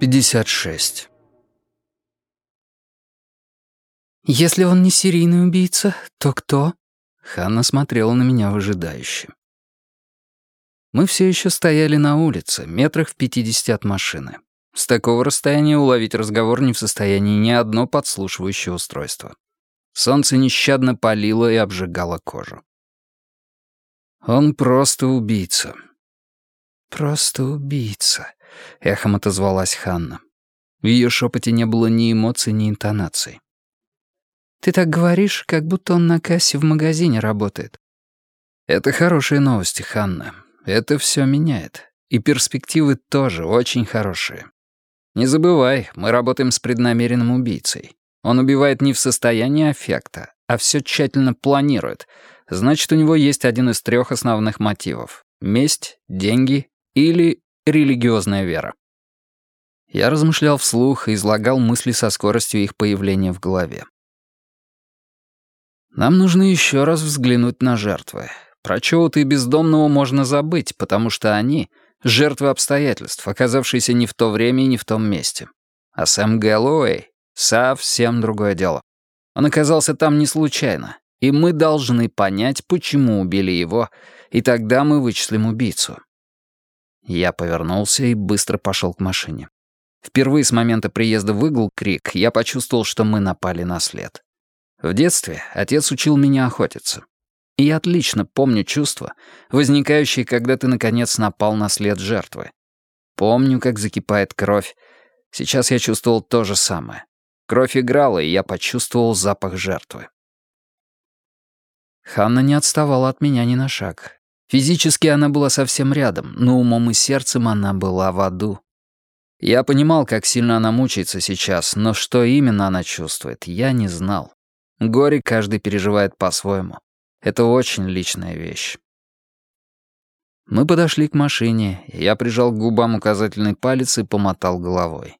56. «Если он не серийный убийца, то кто?» Ханна смотрела на меня выжидающе. Мы все еще стояли на улице, метрах в пятидесяти от машины. С такого расстояния уловить разговор не в состоянии ни одно подслушивающее устройство. Солнце нещадно палило и обжигало кожу. «Он просто убийца». «Просто убийца», — эхом отозвалась Ханна. В ее шепоте не было ни эмоций, ни интонаций. «Ты так говоришь, как будто он на кассе в магазине работает». «Это хорошие новости, Ханна. Это все меняет. И перспективы тоже очень хорошие. Не забывай, мы работаем с преднамеренным убийцей. Он убивает не в состоянии аффекта, а все тщательно планирует. Значит, у него есть один из трех основных мотивов — месть, деньги или религиозная вера. Я размышлял вслух и излагал мысли со скоростью их появления в голове. Нам нужно еще раз взглянуть на жертвы. Про Чоута и бездомного можно забыть, потому что они — жертвы обстоятельств, оказавшиеся не в то время и не в том месте. А Сэм Гэллоуэй — совсем другое дело. Он оказался там не случайно, и мы должны понять, почему убили его, и тогда мы вычислим убийцу. Я повернулся и быстро пошел к машине. Впервые с момента приезда в Игл-Крик я почувствовал, что мы напали на след. В детстве отец учил меня охотиться. И я отлично помню чувства, возникающие, когда ты, наконец, напал на след жертвы. Помню, как закипает кровь. Сейчас я чувствовал то же самое. Кровь играла, и я почувствовал запах жертвы. Ханна не отставала от меня ни на шаг. Физически она была совсем рядом, но умом и сердцем она была в аду. Я понимал, как сильно она мучается сейчас, но что именно она чувствует, я не знал. Горе каждый переживает по-своему. Это очень личная вещь. Мы подошли к машине, я прижал к губам указательный палец и помотал головой.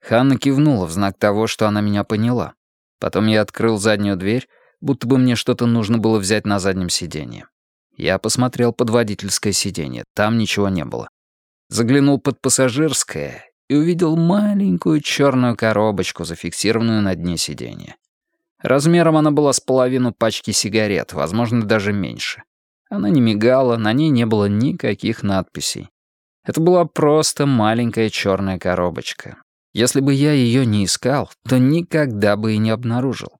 Ханна кивнула в знак того, что она меня поняла. Потом я открыл заднюю дверь, будто бы мне что-то нужно было взять на заднем сиденье. Я посмотрел под водительское сиденье, там ничего не было. Заглянул под пассажирское и увидел маленькую черную коробочку, зафиксированную на дне сиденья. Размером она была с половину пачки сигарет, возможно, даже меньше. Она не мигала, на ней не было никаких надписей. Это была просто маленькая черная коробочка. Если бы я ее не искал, то никогда бы и не обнаружил.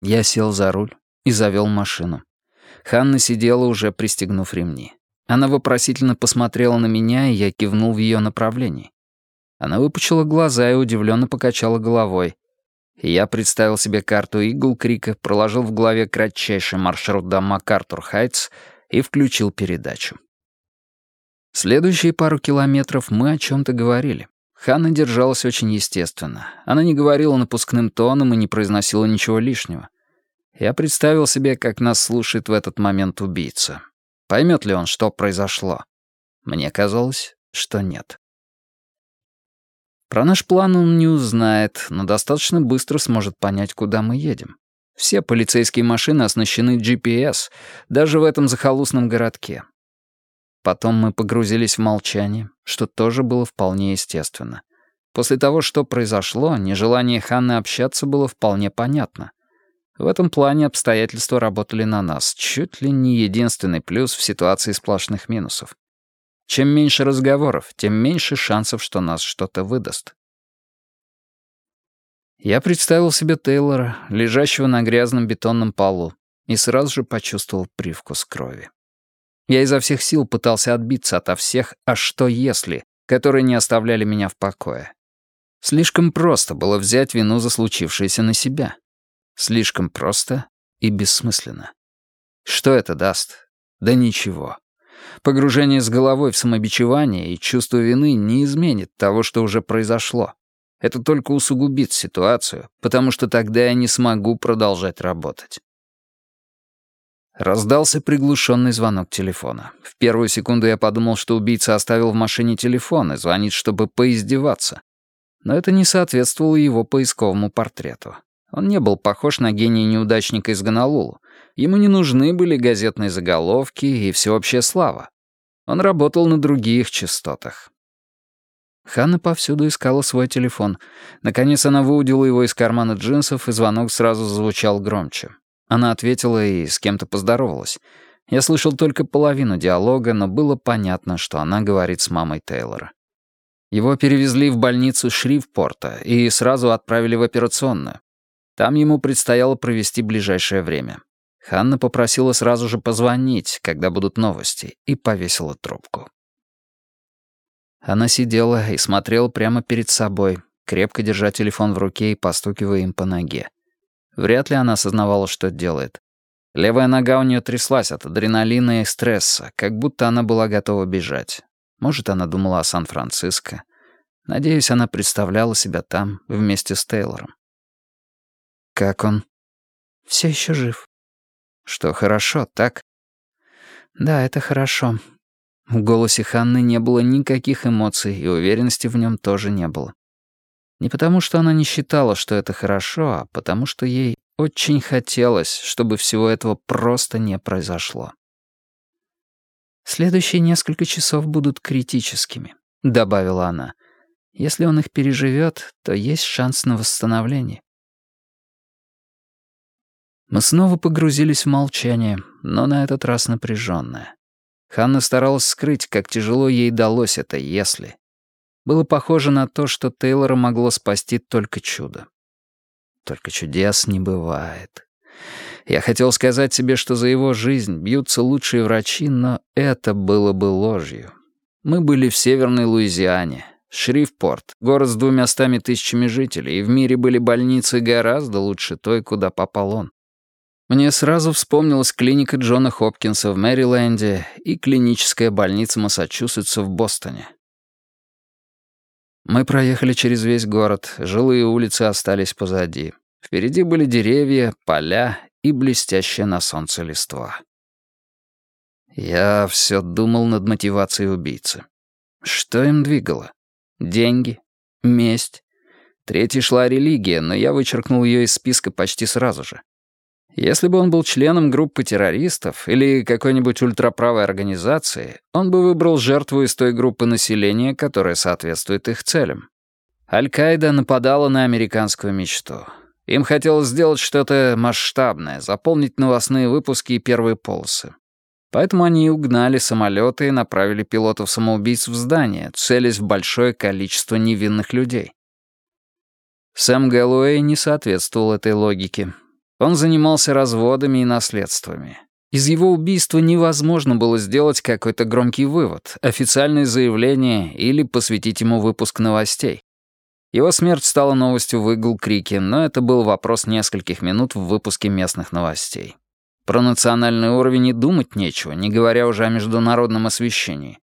Я сел за руль и завел машину. Ханна сидела, уже пристегнув ремни. Она вопросительно посмотрела на меня, и я кивнул в ее направлении. Она выпучила глаза и удивленно покачала головой. Я представил себе карту Игл-Крика, проложил в голове кратчайший маршрут до МакАртур-Хайтс и включил передачу. Следующие пару километров мы о чем-то говорили. Ханна держалась очень естественно. Она не говорила напускным тоном и не произносила ничего лишнего. Я представил себе, как нас слушает в этот момент убийца. Поймет ли он, что произошло? Мне казалось, что нет. Про наш план он не узнает, но достаточно быстро сможет понять, куда мы едем. Все полицейские машины оснащены GPS, даже в этом захолустном городке. Потом мы погрузились в молчание, что тоже было вполне естественно. После того, что произошло, нежелание Ханны общаться было вполне понятно. В этом плане обстоятельства работали на нас, чуть ли не единственный плюс в ситуации сплошных минусов. Чем меньше разговоров, тем меньше шансов, что нас что-то выдаст. Я представил себе Тейлора, лежащего на грязном бетонном полу, и сразу же почувствовал привкус крови. Я изо всех сил пытался отбиться ото всех «а что если», которые не оставляли меня в покое. Слишком просто было взять вину за случившееся на себя. Слишком просто и бессмысленно. Что это даст? Да ничего. Погружение с головой в самобичевание и чувство вины не изменит того, что уже произошло. Это только усугубит ситуацию, потому что тогда я не смогу продолжать работать. Раздался приглушенный звонок телефона. В первую секунду я подумал, что убийца оставил в машине телефон и звонит, чтобы поиздеваться. Но это не соответствовало его поисковому портрету. Он не был похож на гения-неудачника из Гонолулу. Ему не нужны были газетные заголовки и всеобщая слава. Он работал на других частотах. Ханна повсюду искала свой телефон. Наконец она выудила его из кармана джинсов, и звонок сразу звучал громче. Она ответила и с кем-то поздоровалась. Я слышал только половину диалога, но было понятно, что она говорит с мамой Тейлора. Его перевезли в больницу Шривпорта и сразу отправили в операционную. Там ему предстояло провести ближайшее время. Ханна попросила сразу же позвонить, когда будут новости, и повесила трубку. Она сидела и смотрела прямо перед собой, крепко держа телефон в руке и постукивая им по ноге. Вряд ли она осознавала, что делает. Левая нога у нее тряслась от адреналина и стресса, как будто она была готова бежать. Может, она думала о Сан-Франциско. Надеюсь, она представляла себя там вместе с Тейлором. Как он? Все еще жив. Что хорошо, так? Да, это хорошо. В голосе Ханны не было никаких эмоций, и уверенности в нем тоже не было. Не потому, что она не считала, что это хорошо, а потому, что ей очень хотелось, чтобы всего этого просто не произошло. «Следующие несколько часов будут критическими», — добавила она. «Если он их переживет, то есть шанс на восстановление». Мы снова погрузились в молчание, но на этот раз напряженное. Ханна старалась скрыть, как тяжело ей далось это «если». Было похоже на то, что Тейлора могло спасти только чудо. Только чудес не бывает. Я хотел сказать себе, что за его жизнь бьются лучшие врачи, но это было бы ложью. Мы были в Северной Луизиане, Шрифпорт, город с двумя стами тысячами жителей, и в мире были больницы гораздо лучше той, куда попал он. Мне сразу вспомнилась клиника Джона Хопкинса в Мэриленде и клиническая больница Массачусетса в Бостоне. Мы проехали через весь город, жилые улицы остались позади. Впереди были деревья, поля и блестящая на солнце листва. Я все думал над мотивацией убийцы. Что им двигало? Деньги? Месть? Третьей шла религия, но я вычеркнул ее из списка почти сразу же. Если бы он был членом группы террористов или какой-нибудь ультраправой организации, он бы выбрал жертву из той группы населения, которая соответствует их целям. Аль-Каида нападала на американскую мечту. Им хотелось сделать что-то масштабное, заполнить новостные выпуски и первые полосы. Поэтому они угнали самолеты и направили пилотов-самоубийц в здание, целясь в большое количество невинных людей. Сэм Гэллоуэй не соответствовал этой логике. Он занимался разводами и наследствами. Из его убийства невозможно было сделать какой-то громкий вывод, официальное заявление или посвятить ему выпуск новостей. Его смерть стала новостью в Игл-Крике, но это был вопрос нескольких минут в выпуске местных новостей. Про национальный уровень и думать нечего, не говоря уже о международном освещении.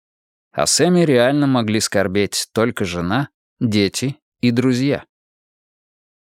О Сэме реально могли скорбеть только жена, дети и друзья.